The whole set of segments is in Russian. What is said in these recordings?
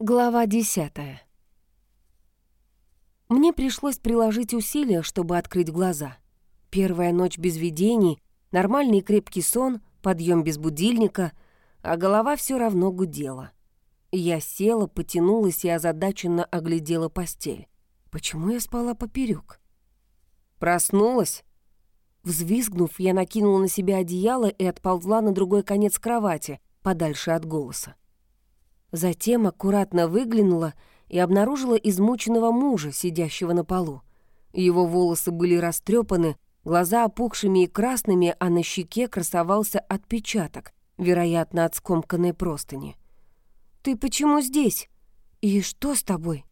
Глава десятая. Мне пришлось приложить усилия, чтобы открыть глаза. Первая ночь без видений, нормальный крепкий сон, подъем без будильника, а голова все равно гудела. Я села, потянулась и озадаченно оглядела постель. Почему я спала поперек? Проснулась? Взвизгнув, я накинула на себя одеяло и отползла на другой конец кровати, подальше от голоса. Затем аккуратно выглянула и обнаружила измученного мужа, сидящего на полу. Его волосы были растрепаны, глаза опухшими и красными, а на щеке красовался отпечаток, вероятно, от скомканной простыни. «Ты почему здесь? И что с тобой?»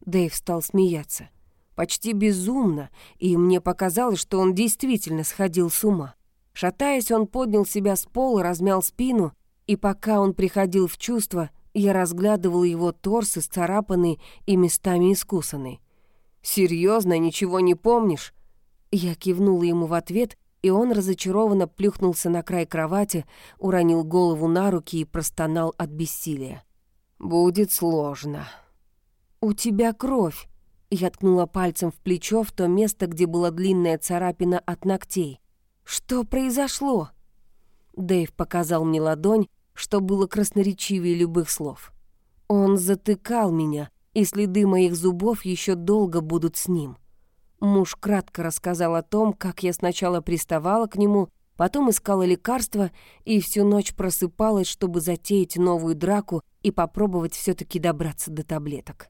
Дэйв стал смеяться. Почти безумно, и мне показалось, что он действительно сходил с ума. Шатаясь, он поднял себя с пола, размял спину и пока он приходил в чувство, я разглядывал его торс, исцарапанный и местами искусанный. «Серьезно, ничего не помнишь?» Я кивнула ему в ответ, и он разочарованно плюхнулся на край кровати, уронил голову на руки и простонал от бессилия. «Будет сложно». «У тебя кровь», — я ткнула пальцем в плечо в то место, где была длинная царапина от ногтей. «Что произошло?» Дэйв показал мне ладонь, что было красноречивее любых слов. Он затыкал меня, и следы моих зубов еще долго будут с ним. Муж кратко рассказал о том, как я сначала приставала к нему, потом искала лекарства и всю ночь просыпалась, чтобы затеять новую драку и попробовать все таки добраться до таблеток.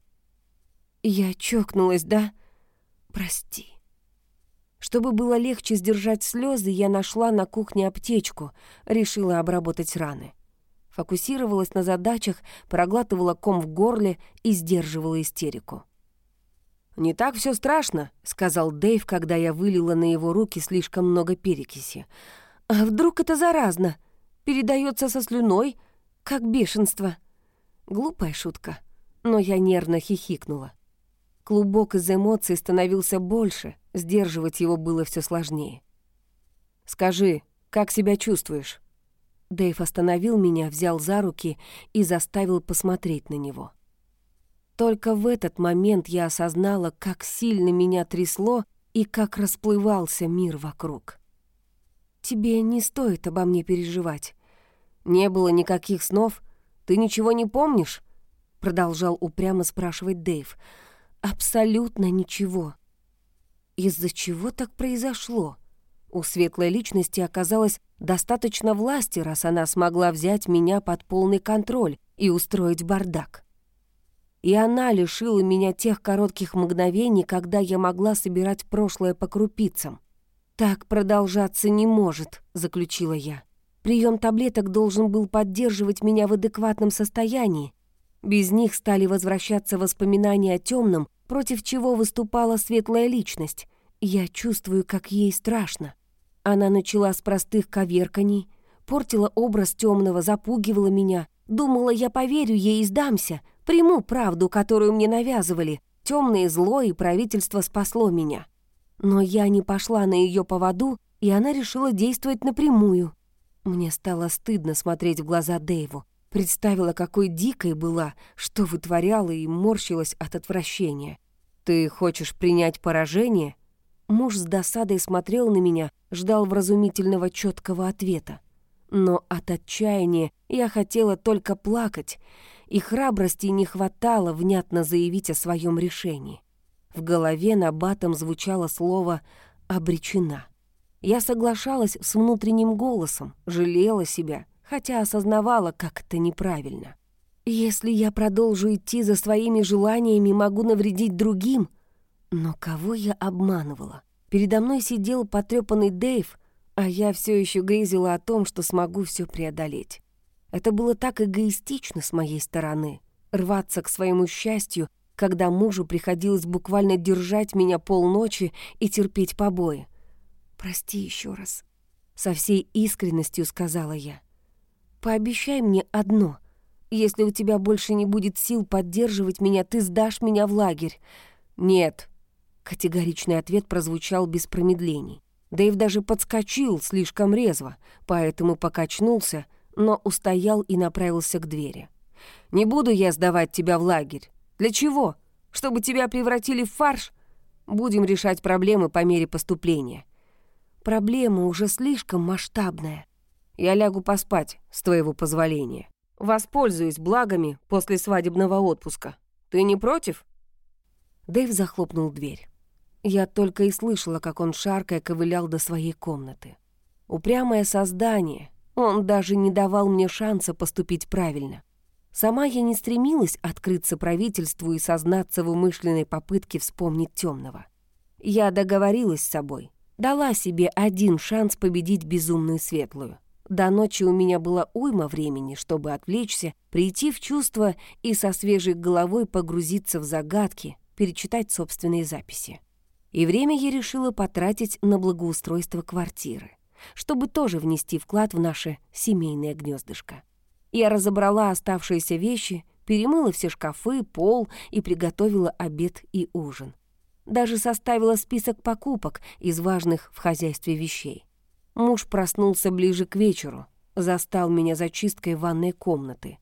«Я чокнулась, да? Прости». Чтобы было легче сдержать слезы, я нашла на кухне аптечку, решила обработать раны. Фокусировалась на задачах, проглатывала ком в горле и сдерживала истерику. «Не так все страшно», — сказал Дэйв, когда я вылила на его руки слишком много перекиси. «А вдруг это заразно? Передается со слюной, как бешенство». Глупая шутка, но я нервно хихикнула. Клубок из эмоций становился больше, сдерживать его было все сложнее. «Скажи, как себя чувствуешь?» Дэйв остановил меня, взял за руки и заставил посмотреть на него. Только в этот момент я осознала, как сильно меня трясло и как расплывался мир вокруг. «Тебе не стоит обо мне переживать. Не было никаких снов. Ты ничего не помнишь?» Продолжал упрямо спрашивать Дэйв. Абсолютно ничего. Из-за чего так произошло? У светлой личности оказалось достаточно власти, раз она смогла взять меня под полный контроль и устроить бардак. И она лишила меня тех коротких мгновений, когда я могла собирать прошлое по крупицам. «Так продолжаться не может», — заключила я. Прием таблеток должен был поддерживать меня в адекватном состоянии, без них стали возвращаться воспоминания о темном, против чего выступала светлая личность. Я чувствую, как ей страшно. Она начала с простых коверканий, портила образ темного, запугивала меня. Думала, я поверю ей и сдамся, приму правду, которую мне навязывали. Темное зло и правительство спасло меня. Но я не пошла на ее поводу, и она решила действовать напрямую. Мне стало стыдно смотреть в глаза Дэйву. Представила, какой дикой была, что вытворяла и морщилась от отвращения. «Ты хочешь принять поражение?» Муж с досадой смотрел на меня, ждал вразумительного четкого ответа. Но от отчаяния я хотела только плакать, и храбрости не хватало внятно заявить о своем решении. В голове на батом звучало слово «обречена». Я соглашалась с внутренним голосом, жалела себя — хотя осознавала, как это неправильно. Если я продолжу идти за своими желаниями, могу навредить другим. Но кого я обманывала? Передо мной сидел потрепанный Дэйв, а я все еще грезила о том, что смогу все преодолеть. Это было так эгоистично с моей стороны — рваться к своему счастью, когда мужу приходилось буквально держать меня полночи и терпеть побои. «Прости еще раз», — со всей искренностью сказала я. Пообещай мне одно. Если у тебя больше не будет сил поддерживать меня, ты сдашь меня в лагерь. Нет. Категоричный ответ прозвучал без промедлений. Дэйв даже подскочил слишком резво, поэтому покачнулся, но устоял и направился к двери. Не буду я сдавать тебя в лагерь. Для чего? Чтобы тебя превратили в фарш? Будем решать проблемы по мере поступления. Проблема уже слишком масштабная. Я лягу поспать, с твоего позволения. Воспользуюсь благами после свадебного отпуска. Ты не против?» Дэйв захлопнул дверь. Я только и слышала, как он шаркая ковылял до своей комнаты. Упрямое создание. Он даже не давал мне шанса поступить правильно. Сама я не стремилась открыться правительству и сознаться в умышленной попытке вспомнить темного. Я договорилась с собой, дала себе один шанс победить безумную светлую. До ночи у меня было уйма времени, чтобы отвлечься, прийти в чувство и со свежей головой погрузиться в загадки, перечитать собственные записи. И время я решила потратить на благоустройство квартиры, чтобы тоже внести вклад в наше семейное гнездышко. Я разобрала оставшиеся вещи, перемыла все шкафы, пол и приготовила обед и ужин. Даже составила список покупок из важных в хозяйстве вещей. Муж проснулся ближе к вечеру, застал меня за чисткой ванной комнаты.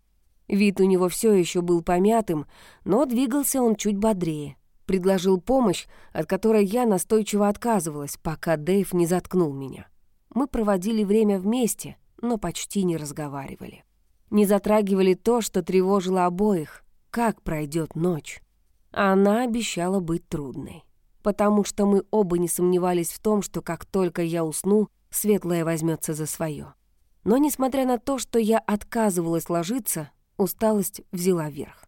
Вид у него все еще был помятым, но двигался он чуть бодрее. Предложил помощь, от которой я настойчиво отказывалась, пока Дэйв не заткнул меня. Мы проводили время вместе, но почти не разговаривали. Не затрагивали то, что тревожило обоих, как пройдет ночь. Она обещала быть трудной, потому что мы оба не сомневались в том, что как только я усну, Светлая возьмется за свое. Но, несмотря на то, что я отказывалась ложиться, усталость взяла верх.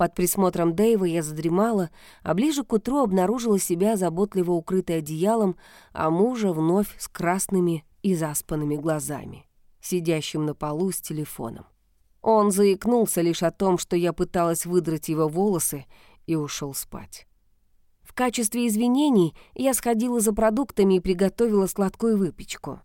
Под присмотром Дэйва я задремала, а ближе к утру обнаружила себя заботливо укрытой одеялом, а мужа вновь с красными и заспанными глазами, сидящим на полу с телефоном. Он заикнулся лишь о том, что я пыталась выдрать его волосы, и ушел спать. В качестве извинений я сходила за продуктами и приготовила сладкую выпечку.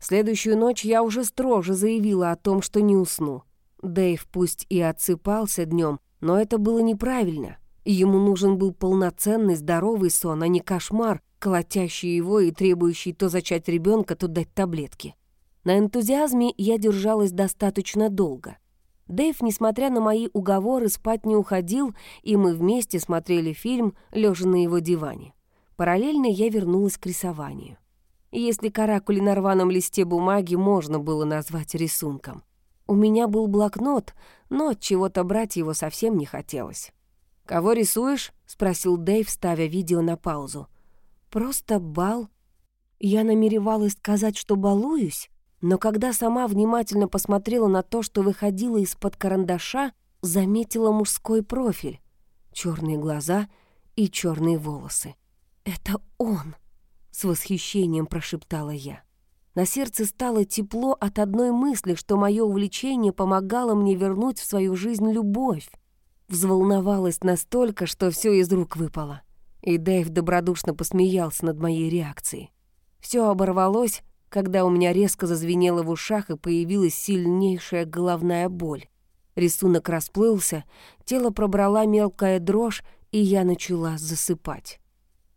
Следующую ночь я уже строже заявила о том, что не усну. Дэйв пусть и отсыпался днем, но это было неправильно. Ему нужен был полноценный здоровый сон, а не кошмар, колотящий его и требующий то зачать ребенка, то дать таблетки. На энтузиазме я держалась достаточно долго. Дэйв, несмотря на мои уговоры, спать не уходил, и мы вместе смотрели фильм, лежа на его диване. Параллельно я вернулась к рисованию. Если каракули на рваном листе бумаги можно было назвать рисунком. У меня был блокнот, но от чего-то брать его совсем не хотелось. «Кого рисуешь?» — спросил Дэйв, ставя видео на паузу. «Просто бал». Я намеревалась сказать, что балуюсь, но когда сама внимательно посмотрела на то, что выходило из-под карандаша, заметила мужской профиль, черные глаза и черные волосы. «Это он!» — с восхищением прошептала я. На сердце стало тепло от одной мысли, что мое увлечение помогало мне вернуть в свою жизнь любовь. Взволновалась настолько, что все из рук выпало. И Дэйв добродушно посмеялся над моей реакцией. Все оборвалось, когда у меня резко зазвенело в ушах и появилась сильнейшая головная боль. Рисунок расплылся, тело пробрала мелкая дрожь, и я начала засыпать.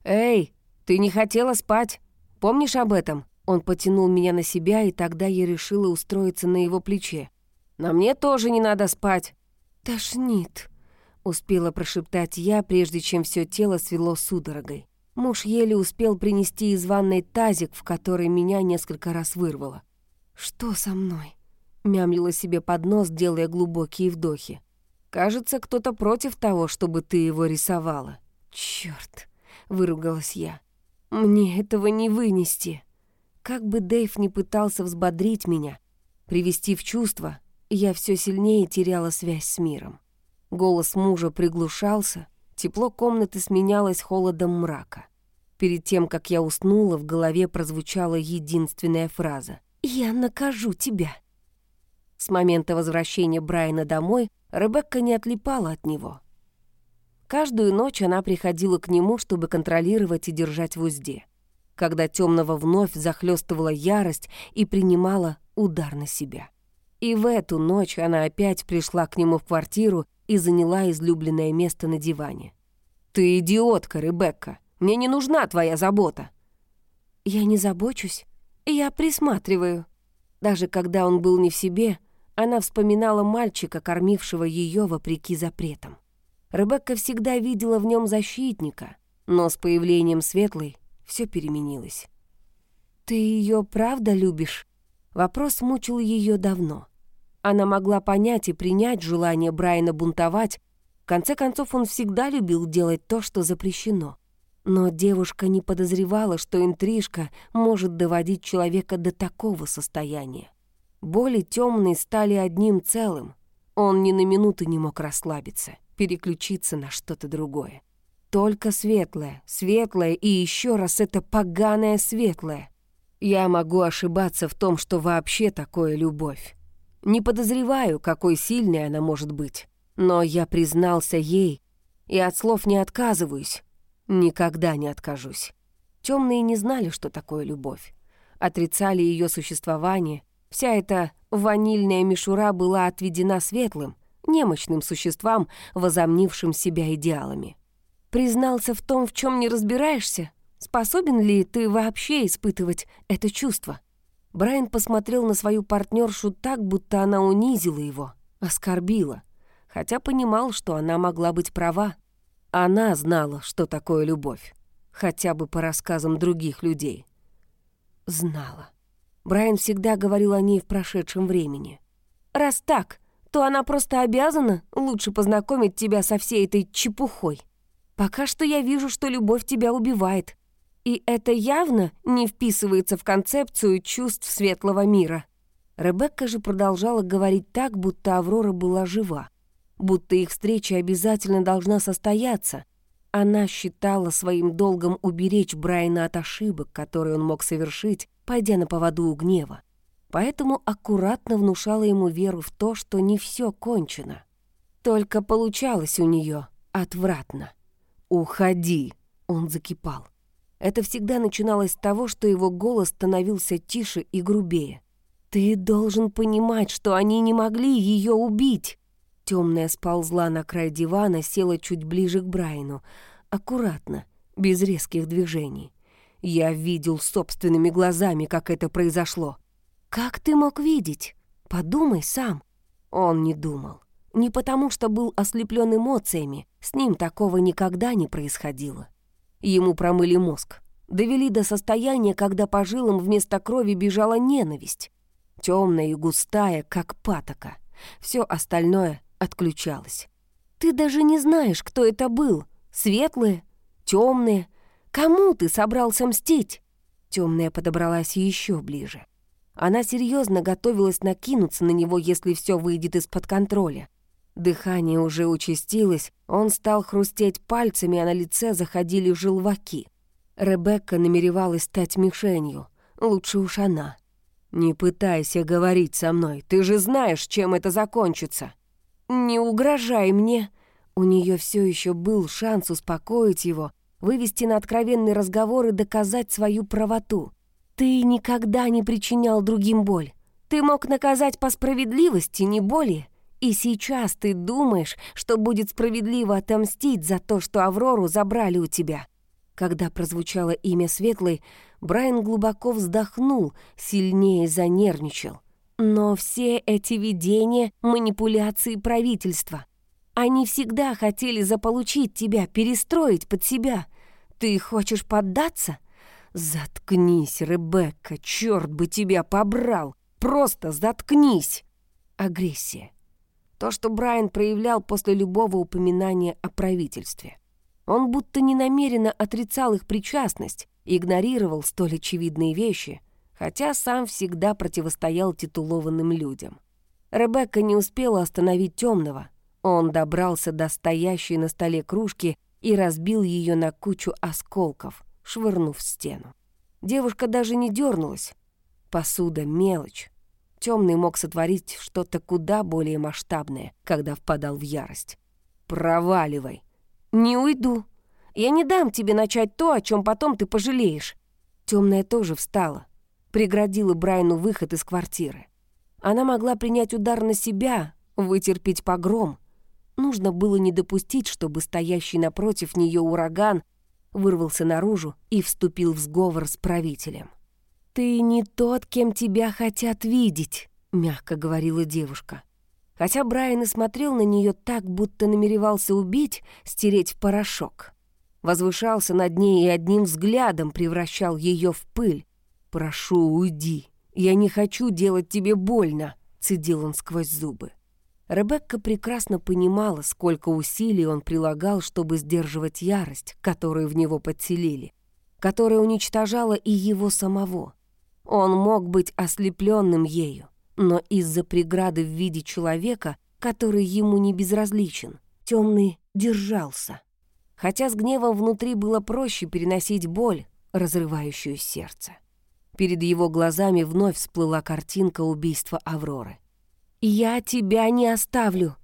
«Эй, ты не хотела спать? Помнишь об этом?» Он потянул меня на себя, и тогда я решила устроиться на его плече. «На мне тоже не надо спать». «Тошнит», — успела прошептать я, прежде чем все тело свело судорогой. Муж еле успел принести из ванной тазик, в который меня несколько раз вырвало. «Что со мной?» — мямлила себе под нос, делая глубокие вдохи. «Кажется, кто-то против того, чтобы ты его рисовала». «Чёрт!» — выругалась я. «Мне этого не вынести». Как бы Дэйв не пытался взбодрить меня, привести в чувство, я все сильнее теряла связь с миром. Голос мужа приглушался, тепло комнаты сменялось холодом мрака. Перед тем, как я уснула, в голове прозвучала единственная фраза. «Я накажу тебя». С момента возвращения Брайана домой Ребекка не отлипала от него. Каждую ночь она приходила к нему, чтобы контролировать и держать в узде. Когда темного вновь захлестывала ярость и принимала удар на себя. И в эту ночь она опять пришла к нему в квартиру и заняла излюбленное место на диване. «Ты идиотка, Ребекка!» Мне не нужна твоя забота». «Я не забочусь, я присматриваю». Даже когда он был не в себе, Она вспоминала мальчика, кормившего ее вопреки запретам. Ребекка всегда видела в нем защитника, но с появлением Светлой все переменилось. «Ты ее правда любишь?» Вопрос мучил ее давно. Она могла понять и принять желание Брайана бунтовать, в конце концов он всегда любил делать то, что запрещено. Но девушка не подозревала, что интрижка может доводить человека до такого состояния. Боли темные стали одним целым. Он ни на минуту не мог расслабиться, переключиться на что-то другое. Только светлое, светлое и еще раз это поганое светлое. Я могу ошибаться в том, что вообще такое любовь. Не подозреваю, какой сильной она может быть. Но я признался ей и от слов не отказываюсь. Никогда не откажусь. Темные не знали, что такое любовь. Отрицали ее существование, Вся эта ванильная мишура была отведена светлым, немощным существам, возомнившим себя идеалами. Признался в том, в чем не разбираешься? Способен ли ты вообще испытывать это чувство? Брайан посмотрел на свою партнершу так, будто она унизила его, оскорбила, хотя понимал, что она могла быть права. Она знала, что такое любовь, хотя бы по рассказам других людей. Знала. Брайан всегда говорил о ней в прошедшем времени. «Раз так, то она просто обязана лучше познакомить тебя со всей этой чепухой. Пока что я вижу, что любовь тебя убивает. И это явно не вписывается в концепцию чувств светлого мира». Ребекка же продолжала говорить так, будто Аврора была жива, будто их встреча обязательно должна состояться. Она считала своим долгом уберечь Брайана от ошибок, которые он мог совершить, пойдя на поводу у гнева. Поэтому аккуратно внушала ему веру в то, что не все кончено. Только получалось у нее отвратно. «Уходи!» — он закипал. Это всегда начиналось с того, что его голос становился тише и грубее. «Ты должен понимать, что они не могли ее убить!» Темная сползла на край дивана, села чуть ближе к Брайну. Аккуратно, без резких движений. Я видел собственными глазами, как это произошло. Как ты мог видеть? Подумай сам. Он не думал. Не потому, что был ослеплен эмоциями, с ним такого никогда не происходило. Ему промыли мозг, довели до состояния, когда по жилам вместо крови бежала ненависть. Темная и густая, как патока. Все остальное отключалось. Ты даже не знаешь, кто это был. Светлые, темные, Кому ты собрался мстить?» Темная подобралась еще ближе. Она серьезно готовилась накинуться на него, если все выйдет из-под контроля. Дыхание уже участилось, он стал хрустеть пальцами, а на лице заходили желваки. Ребекка намеревалась стать мишенью. Лучше уж она. «Не пытайся говорить со мной, ты же знаешь, чем это закончится!» «Не угрожай мне!» У нее все еще был шанс успокоить его, вывести на откровенный разговор и доказать свою правоту. Ты никогда не причинял другим боль. Ты мог наказать по справедливости, не более. И сейчас ты думаешь, что будет справедливо отомстить за то, что Аврору забрали у тебя. Когда прозвучало имя Светлой, Брайан глубоко вздохнул, сильнее занервничал. Но все эти видения — манипуляции правительства. Они всегда хотели заполучить тебя, перестроить под себя. Ты хочешь поддаться? Заткнись, Ребекка, черт бы тебя побрал. Просто заткнись. Агрессия. То, что Брайан проявлял после любого упоминания о правительстве. Он будто ненамеренно отрицал их причастность, игнорировал столь очевидные вещи, хотя сам всегда противостоял титулованным людям. Ребекка не успела остановить темного — он добрался до стоящей на столе кружки и разбил ее на кучу осколков, швырнув в стену. Девушка даже не дернулась. Посуда — мелочь. Темный мог сотворить что-то куда более масштабное, когда впадал в ярость. «Проваливай!» «Не уйду. Я не дам тебе начать то, о чем потом ты пожалеешь». Темная тоже встала, преградила Брайну выход из квартиры. Она могла принять удар на себя, вытерпеть погром — Нужно было не допустить, чтобы стоящий напротив нее ураган вырвался наружу и вступил в сговор с правителем. «Ты не тот, кем тебя хотят видеть. — мягко говорила девушка. Хотя Брайан и смотрел на нее так, будто намеревался убить, стереть в порошок. Возвышался над ней и одним взглядом превращал ее в пыль. «Прошу, уйди. Я не хочу делать тебе больно», — цедил он сквозь зубы. Ребекка прекрасно понимала, сколько усилий он прилагал, чтобы сдерживать ярость, которую в него подселили, которая уничтожала и его самого. Он мог быть ослепленным ею, но из-за преграды в виде человека, который ему не безразличен, темный держался. Хотя с гневом внутри было проще переносить боль, разрывающую сердце. Перед его глазами вновь всплыла картинка убийства Авроры. «Я тебя не оставлю!»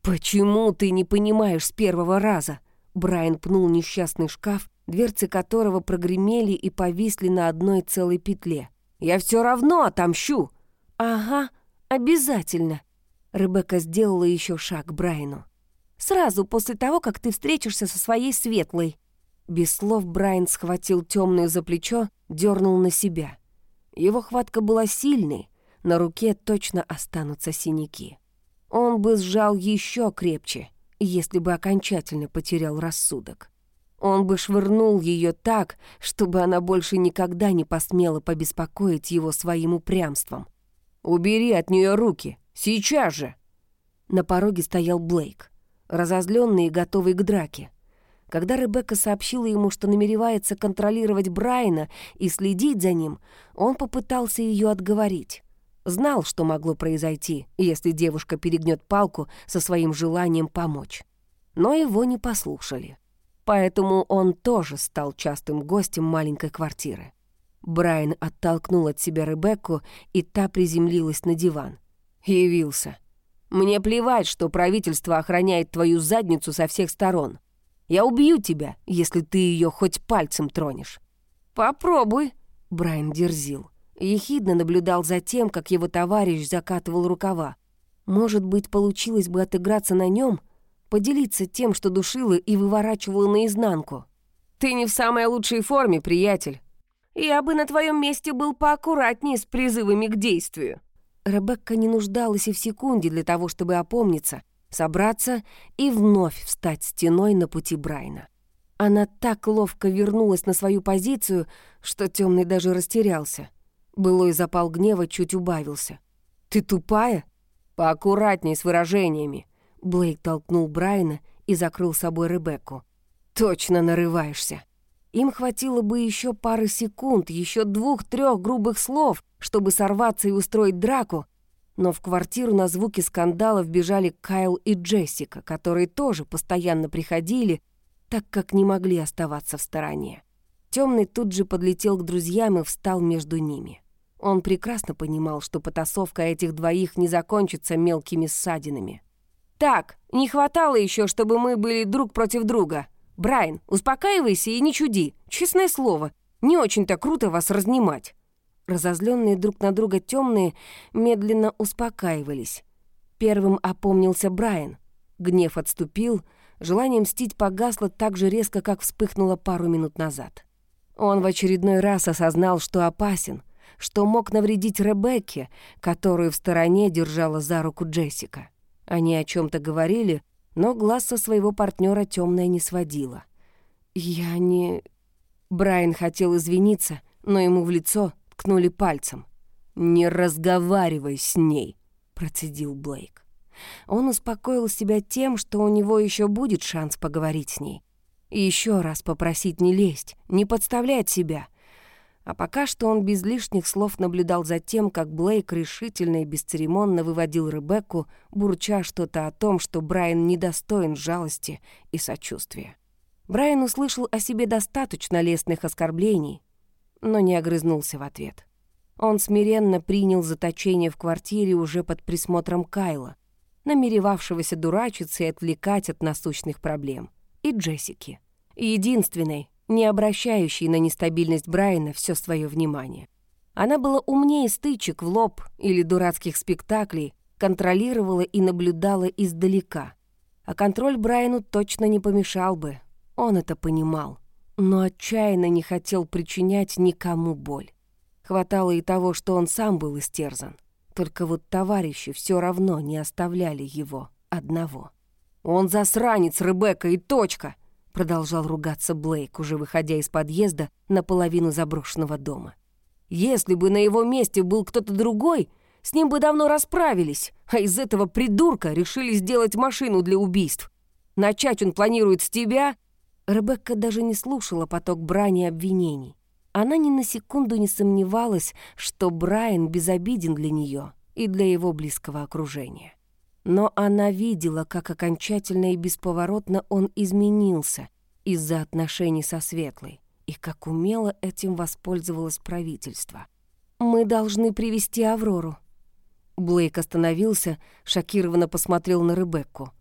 «Почему ты не понимаешь с первого раза?» Брайан пнул несчастный шкаф, дверцы которого прогремели и повисли на одной целой петле. «Я все равно отомщу!» «Ага, обязательно!» Ребекка сделала еще шаг к Брайану. «Сразу после того, как ты встретишься со своей светлой!» Без слов Брайан схватил темную за плечо, дернул на себя. Его хватка была сильной, на руке точно останутся синяки. Он бы сжал еще крепче, если бы окончательно потерял рассудок. Он бы швырнул ее так, чтобы она больше никогда не посмела побеспокоить его своим упрямством. «Убери от нее руки! Сейчас же!» На пороге стоял Блейк, разозленный и готовый к драке. Когда Ребекка сообщила ему, что намеревается контролировать Брайана и следить за ним, он попытался ее отговорить. Знал, что могло произойти, если девушка перегнет палку со своим желанием помочь. Но его не послушали. Поэтому он тоже стал частым гостем маленькой квартиры. Брайан оттолкнул от себя Ребекку, и та приземлилась на диван. Явился. «Мне плевать, что правительство охраняет твою задницу со всех сторон. Я убью тебя, если ты ее хоть пальцем тронешь». «Попробуй», — Брайан дерзил. Ехидно наблюдал за тем, как его товарищ закатывал рукава. Может быть, получилось бы отыграться на нем, поделиться тем, что душила и выворачивала наизнанку. «Ты не в самой лучшей форме, приятель. Я бы на твоем месте был поаккуратнее с призывами к действию». Ребекка не нуждалась и в секунде для того, чтобы опомниться, собраться и вновь встать стеной на пути Брайна. Она так ловко вернулась на свою позицию, что темный даже растерялся. Былой запал гнева чуть убавился. «Ты тупая?» «Поаккуратней с выражениями». Блейк толкнул Брайана и закрыл собой Ребекку. «Точно нарываешься». Им хватило бы еще пары секунд, еще двух-трех грубых слов, чтобы сорваться и устроить драку, но в квартиру на звуки скандалов бежали Кайл и Джессика, которые тоже постоянно приходили, так как не могли оставаться в стороне. Темный тут же подлетел к друзьям и встал между ними. Он прекрасно понимал, что потасовка этих двоих не закончится мелкими ссадинами. «Так, не хватало еще, чтобы мы были друг против друга. Брайан, успокаивайся и не чуди. Честное слово, не очень-то круто вас разнимать». Разозленные друг на друга темные медленно успокаивались. Первым опомнился Брайан. Гнев отступил, желание мстить погасло так же резко, как вспыхнуло пару минут назад. Он в очередной раз осознал, что опасен — что мог навредить Ребекке, которую в стороне держала за руку Джессика. Они о чем то говорили, но глаз со своего партнера темная не сводила. «Я не...» Брайан хотел извиниться, но ему в лицо ткнули пальцем. «Не разговаривай с ней», — процедил Блейк. Он успокоил себя тем, что у него еще будет шанс поговорить с ней. Еще раз попросить не лезть, не подставлять себя — а пока что он без лишних слов наблюдал за тем, как Блейк решительно и бесцеремонно выводил Ребекку, бурча что-то о том, что Брайан недостоин жалости и сочувствия. Брайан услышал о себе достаточно лестных оскорблений, но не огрызнулся в ответ. Он смиренно принял заточение в квартире уже под присмотром Кайла, намеревавшегося дурачиться и отвлекать от насущных проблем, и Джессики, единственной, не обращающей на нестабильность Брайана все свое внимание. Она была умнее стычек в лоб или дурацких спектаклей, контролировала и наблюдала издалека. А контроль Брайану точно не помешал бы. Он это понимал, но отчаянно не хотел причинять никому боль. Хватало и того, что он сам был истерзан. Только вот товарищи все равно не оставляли его одного. «Он засранец, Ребекка, и точка!» Продолжал ругаться Блейк, уже выходя из подъезда наполовину заброшенного дома. «Если бы на его месте был кто-то другой, с ним бы давно расправились, а из этого придурка решили сделать машину для убийств. Начать он планирует с тебя...» Ребекка даже не слушала поток брани и обвинений. Она ни на секунду не сомневалась, что Брайан безобиден для нее и для его близкого окружения. Но она видела, как окончательно и бесповоротно он изменился из-за отношений со Светлой, и как умело этим воспользовалось правительство. «Мы должны привести Аврору». Блейк остановился, шокированно посмотрел на Ребекку.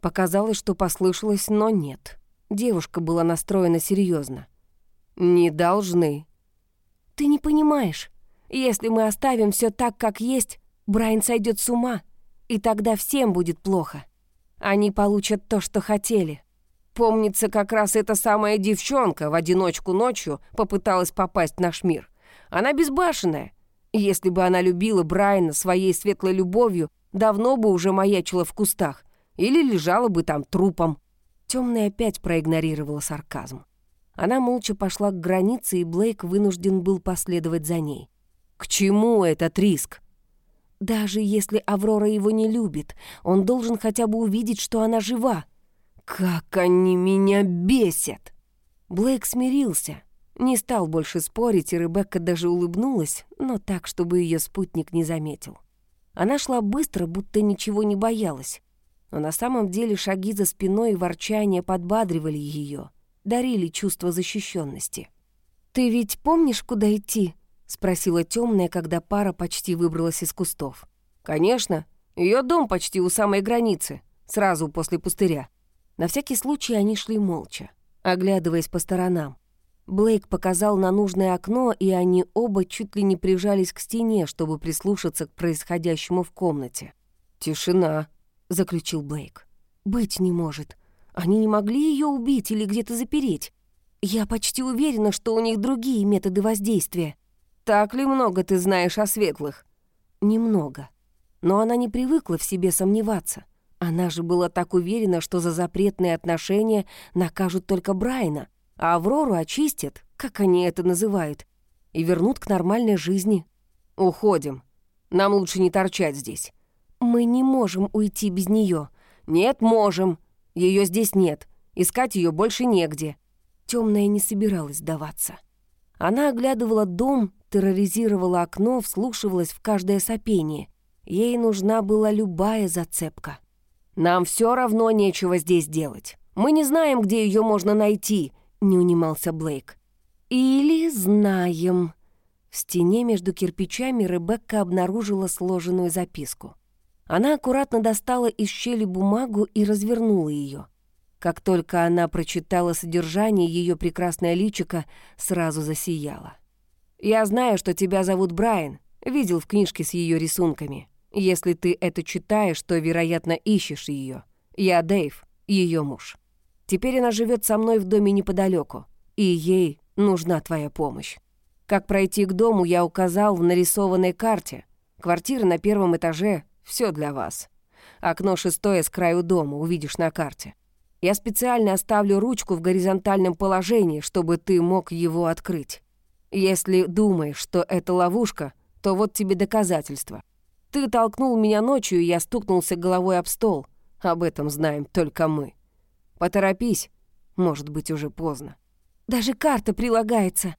Показалось, что послышалось, но нет. Девушка была настроена серьезно. «Не должны». «Ты не понимаешь. Если мы оставим все так, как есть, Брайан сойдет с ума, и тогда всем будет плохо. Они получат то, что хотели». Помнится, как раз эта самая девчонка в одиночку ночью попыталась попасть в наш мир. Она безбашенная. Если бы она любила Брайана своей светлой любовью, давно бы уже маячила в кустах или лежала бы там трупом. Темная опять проигнорировала сарказм. Она молча пошла к границе, и Блейк вынужден был последовать за ней. К чему этот риск? Даже если Аврора его не любит, он должен хотя бы увидеть, что она жива. Как они меня бесят! Блейк смирился. Не стал больше спорить, и Ребекка даже улыбнулась, но так, чтобы ее спутник не заметил. Она шла быстро, будто ничего не боялась но на самом деле шаги за спиной и ворчание подбадривали ее, дарили чувство защищенности. «Ты ведь помнишь, куда идти?» — спросила темная, когда пара почти выбралась из кустов. «Конечно. Ее дом почти у самой границы, сразу после пустыря». На всякий случай они шли молча, оглядываясь по сторонам. Блейк показал на нужное окно, и они оба чуть ли не прижались к стене, чтобы прислушаться к происходящему в комнате. «Тишина», — заключил Блейк. «Быть не может. Они не могли ее убить или где-то запереть. Я почти уверена, что у них другие методы воздействия». «Так ли много ты знаешь о светлых?» «Немного. Но она не привыкла в себе сомневаться. Она же была так уверена, что за запретные отношения накажут только Брайана, а Аврору очистят, как они это называют, и вернут к нормальной жизни. Уходим. Нам лучше не торчать здесь. «Мы не можем уйти без нее. «Нет, можем. Ее здесь нет. Искать ее больше негде». Темная не собиралась сдаваться. Она оглядывала дом, терроризировала окно, вслушивалась в каждое сопение. Ей нужна была любая зацепка. «Нам все равно нечего здесь делать. Мы не знаем, где ее можно найти», — не унимался Блейк. «Или знаем». В стене между кирпичами Ребекка обнаружила сложенную записку. Она аккуратно достала из щели бумагу и развернула ее. Как только она прочитала содержание, ее прекрасное личико сразу засияло. «Я знаю, что тебя зовут Брайан. Видел в книжке с ее рисунками. Если ты это читаешь, то, вероятно, ищешь ее. Я Дэйв, ее муж. Теперь она живет со мной в доме неподалеку, и ей нужна твоя помощь. Как пройти к дому, я указал в нарисованной карте. Квартира на первом этаже, все для вас. Окно шестое с краю дома, увидишь на карте. Я специально оставлю ручку в горизонтальном положении, чтобы ты мог его открыть. Если думаешь, что это ловушка, то вот тебе доказательство. Ты толкнул меня ночью, и я стукнулся головой об стол. Об этом знаем только мы. Поторопись, может быть, уже поздно. Даже карта прилагается.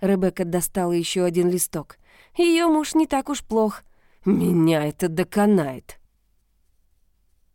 Ребекка достала еще один листок. Ее муж не так уж плох. «Меня это доконает»,